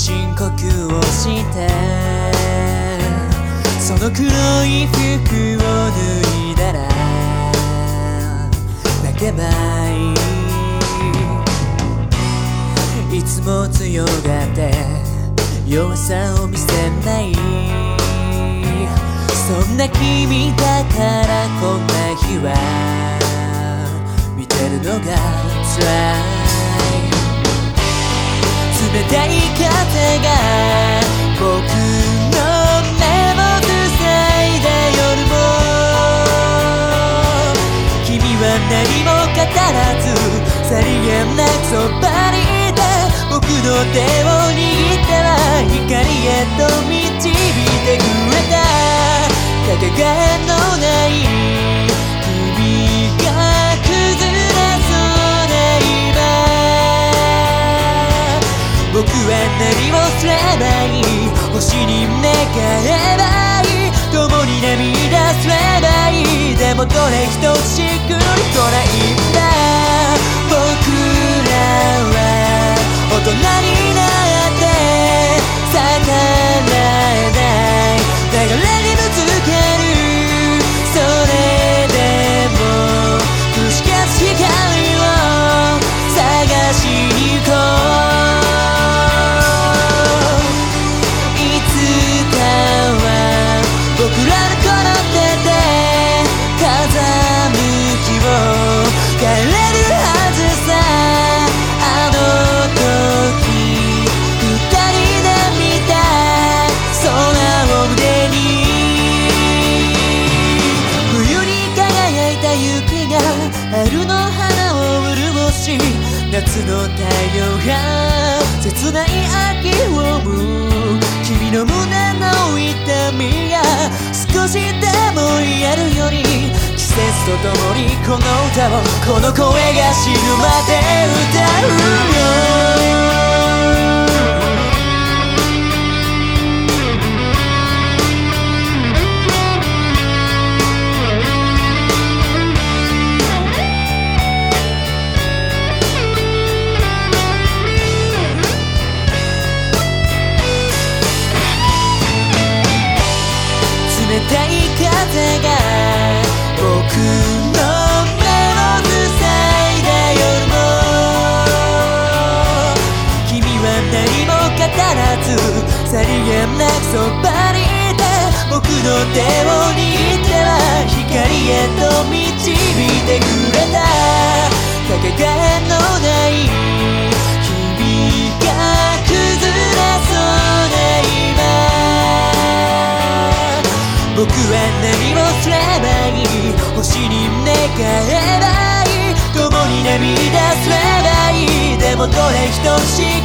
呼吸をしてその黒い服を脱いだら泣けばいい。いつも強がって弱さを見せない。そんな君だからこんな日は見てるのが辛い。は何も語らずさりげなくそばにいて僕の手を握っては光へと導いてくれたかけがえのない僕は何をすればいい星に願えばでもどれ一つしっくりこないんだ僕らは大人になる。夏の太陽が切ない。秋を生む君の胸の痛みが少しでも癒えるように季節とともにこの歌をこの声が死ぬまで歌うよさりげなくそばにいて僕の手を握っては光へと導いてくれた僕は何もすればいい。星に願えばいい。共に涙すればいい。でもどれ等しい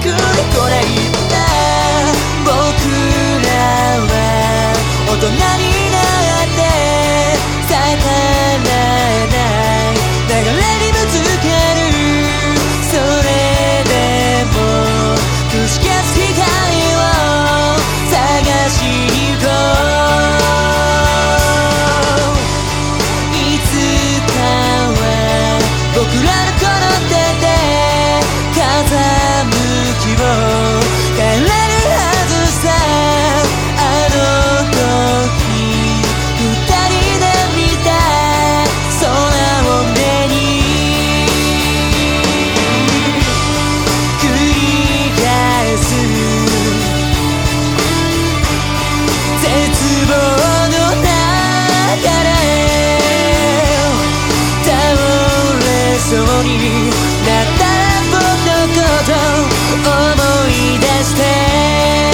だったら僕のこと思い出して